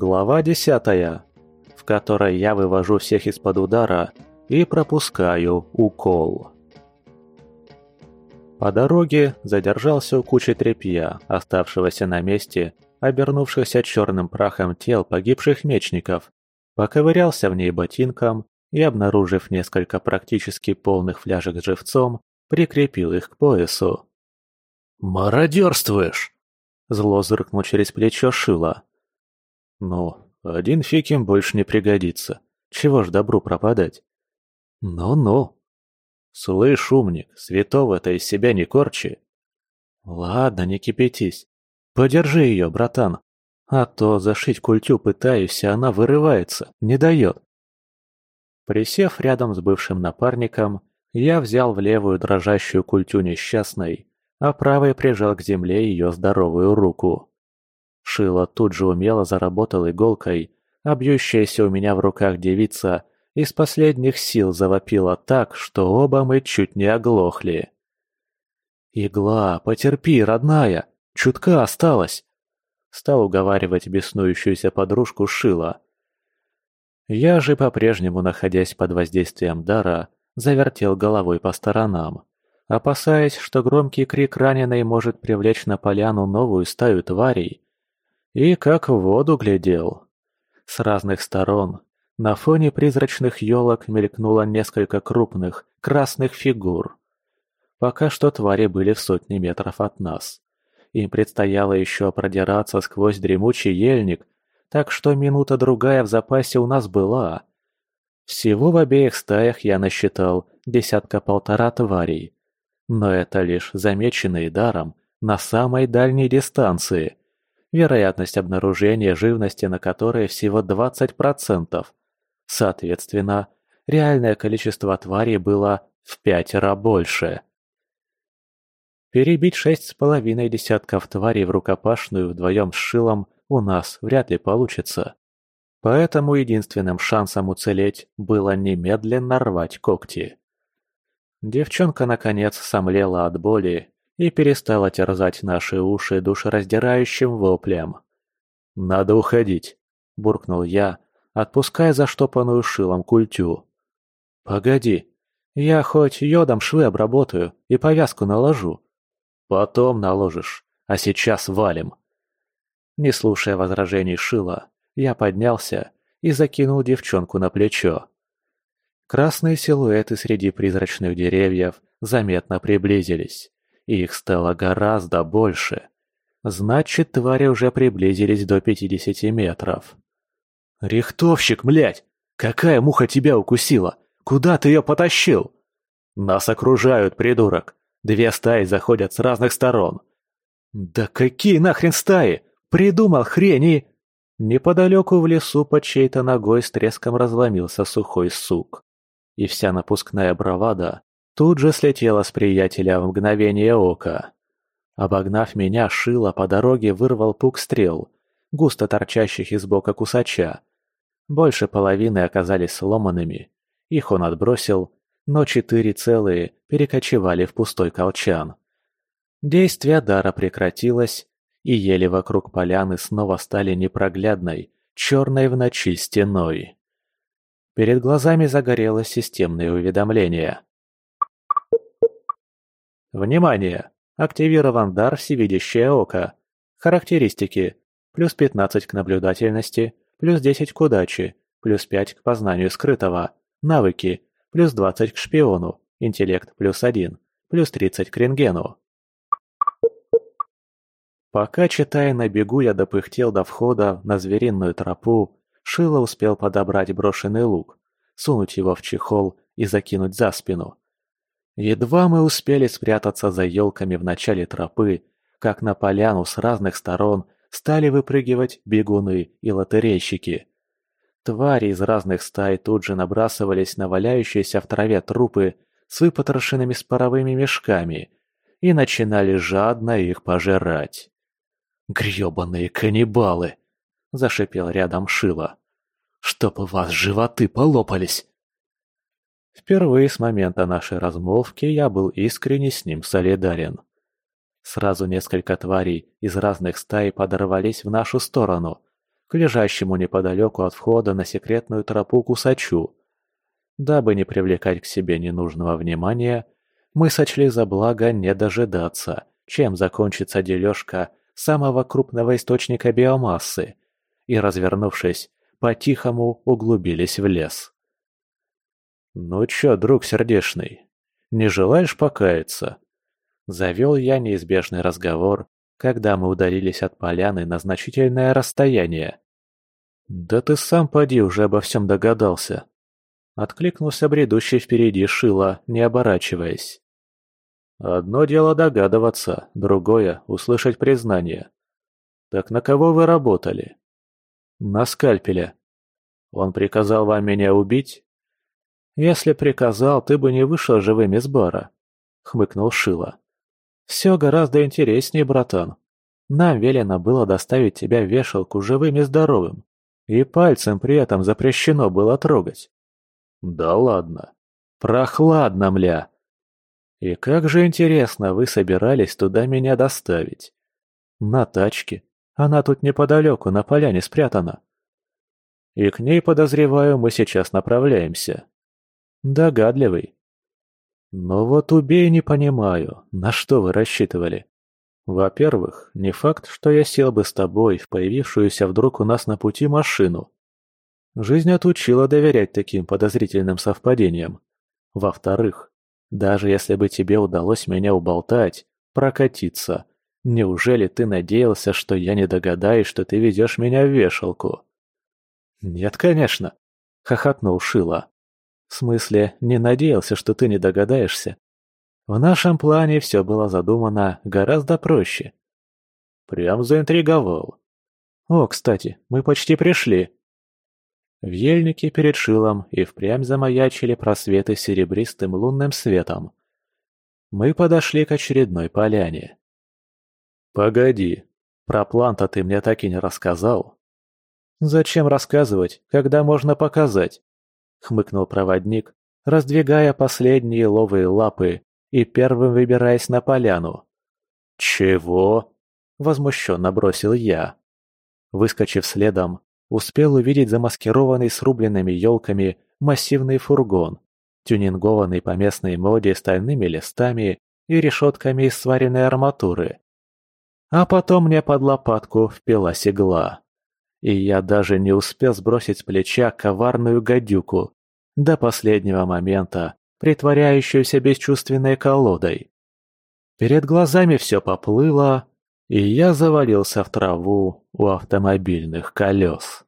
Глава десятая, в которой я вывожу всех из-под удара и пропускаю укол. По дороге задержался у кучи тряпья, оставшегося на месте, обернувшихся черным прахом тел погибших мечников, поковырялся в ней ботинком и, обнаружив несколько практически полных фляжек с живцом, прикрепил их к поясу. «Мародерствуешь!» Зло зыркнул через плечо Шила. «Ну, один фиг им больше не пригодится. Чего ж добру пропадать?» «Ну-ну». «Слышь, умник, святого-то из себя не корчи». «Ладно, не кипятись. Подержи ее, братан. А то зашить культю пытаюсь, а она вырывается, не дает». Присев рядом с бывшим напарником, я взял в левую дрожащую культю несчастной а правой прижал к земле ее здоровую руку. Шило тут же умело заработал иголкой, а бьющаяся у меня в руках девица из последних сил завопила так, что оба мы чуть не оглохли. «Игла, потерпи, родная, чутка осталось!» Стал уговаривать беснующуюся подружку Шила. Я же, по-прежнему находясь под воздействием дара, завертел головой по сторонам опасаясь, что громкий крик раненой может привлечь на поляну новую стаю тварей. И как в воду глядел. С разных сторон на фоне призрачных елок мелькнуло несколько крупных, красных фигур. Пока что твари были в сотни метров от нас. Им предстояло еще продираться сквозь дремучий ельник, так что минута-другая в запасе у нас была. Всего в обеих стаях я насчитал десятка-полтора тварей, но это лишь замеченные даром на самой дальней дистанции. Вероятность обнаружения живности на которой всего 20%. Соответственно, реальное количество тварей было в пятеро больше. Перебить шесть с половиной десятков тварей в рукопашную вдвоем с Шилом у нас вряд ли получится. Поэтому единственным шансом уцелеть было немедленно рвать когти. Девчонка, наконец, сомлела от боли и перестала терзать наши уши душераздирающим воплем. «Надо уходить», – буркнул я, отпуская заштопанную шилом культю. «Погоди, я хоть йодом швы обработаю и повязку наложу». «Потом наложишь, а сейчас валим». Не слушая возражений Шила, я поднялся и закинул девчонку на плечо. Красные силуэты среди призрачных деревьев заметно приблизились. Их стало гораздо больше. Значит, твари уже приблизились до 50 метров. «Рихтовщик, млять! Какая муха тебя укусила? Куда ты ее потащил?» «Нас окружают, придурок. Две стаи заходят с разных сторон». «Да какие нахрен стаи? Придумал хрень и...» Неподалеку в лесу под чьей-то ногой с треском разломился сухой сук и вся напускная бравада тут же слетела с приятеля в мгновение ока. Обогнав меня, Шило по дороге вырвал пук стрел, густо торчащих из бока кусача. Больше половины оказались сломанными. Их он отбросил, но четыре целые перекочевали в пустой колчан. Действие дара прекратилось, и ели вокруг поляны снова стали непроглядной, черной в ночи стеной. Перед глазами загорелось системное уведомление. Внимание! Активирован дар «Всевидящее око». Характеристики. Плюс 15 к наблюдательности, плюс 10 к удаче, плюс 5 к познанию скрытого. Навыки. Плюс 20 к шпиону. Интеллект плюс 1. Плюс 30 к рентгену. Пока, читая на бегу, я допыхтел до входа на звериную тропу, Шило успел подобрать брошенный лук, сунуть его в чехол и закинуть за спину. Едва мы успели спрятаться за елками в начале тропы, как на поляну с разных сторон стали выпрыгивать бегуны и лотерейщики. Твари из разных стай тут же набрасывались на валяющиеся в траве трупы с выпотрошенными споровыми мешками и начинали жадно их пожирать. «Грёбаные каннибалы!» – зашипел рядом Шила. «Чтоб у вас животы полопались!» Впервые с момента нашей размолвки я был искренне с ним солидарен. Сразу несколько тварей из разных стай подорвались в нашу сторону, к лежащему неподалеку от входа на секретную тропу кусачу. Дабы не привлекать к себе ненужного внимания, мы сочли за благо не дожидаться, чем закончится дележка самого крупного источника биомассы, и, развернувшись, по-тихому углубились в лес. «Ну чё, друг сердешный, не желаешь покаяться?» Завел я неизбежный разговор, когда мы удалились от поляны на значительное расстояние. «Да ты сам поди уже обо всем догадался!» Откликнулся бредущий впереди Шила, не оборачиваясь. «Одно дело догадываться, другое — услышать признание. Так на кого вы работали?» «На скальпеле. Он приказал вам меня убить?» «Если приказал, ты бы не вышел живым из бара», — хмыкнул Шила. «Все гораздо интереснее, братан. Нам велено было доставить тебя в вешалку живым и здоровым, и пальцем при этом запрещено было трогать». «Да ладно. Прохладно, мля!» «И как же интересно вы собирались туда меня доставить?» «На тачке. Она тут неподалеку, на поляне спрятана». «И к ней, подозреваю, мы сейчас направляемся». «Догадливый. Но вот убей не понимаю, на что вы рассчитывали? Во-первых, не факт, что я сел бы с тобой в появившуюся вдруг у нас на пути машину. Жизнь отучила доверять таким подозрительным совпадениям. Во-вторых, даже если бы тебе удалось меня уболтать, прокатиться, неужели ты надеялся, что я не догадаюсь, что ты ведешь меня в вешалку? Нет, конечно, хохотнул Шила. В смысле, не надеялся, что ты не догадаешься. В нашем плане все было задумано гораздо проще. Прям заинтриговал. О, кстати, мы почти пришли. В ельнике перед шилом и впрямь замаячили просветы серебристым лунным светом. Мы подошли к очередной поляне. «Погоди, про план-то ты мне так и не рассказал». «Зачем рассказывать, когда можно показать?» — хмыкнул проводник, раздвигая последние ловые лапы и первым выбираясь на поляну. «Чего?» — возмущенно бросил я. Выскочив следом, успел увидеть замаскированный срубленными елками массивный фургон, тюнингованный по местной моде стальными листами и решетками из сваренной арматуры. А потом мне под лопатку впилась игла и я даже не успел сбросить с плеча коварную гадюку, до последнего момента притворяющуюся бесчувственной колодой. Перед глазами все поплыло, и я завалился в траву у автомобильных колес.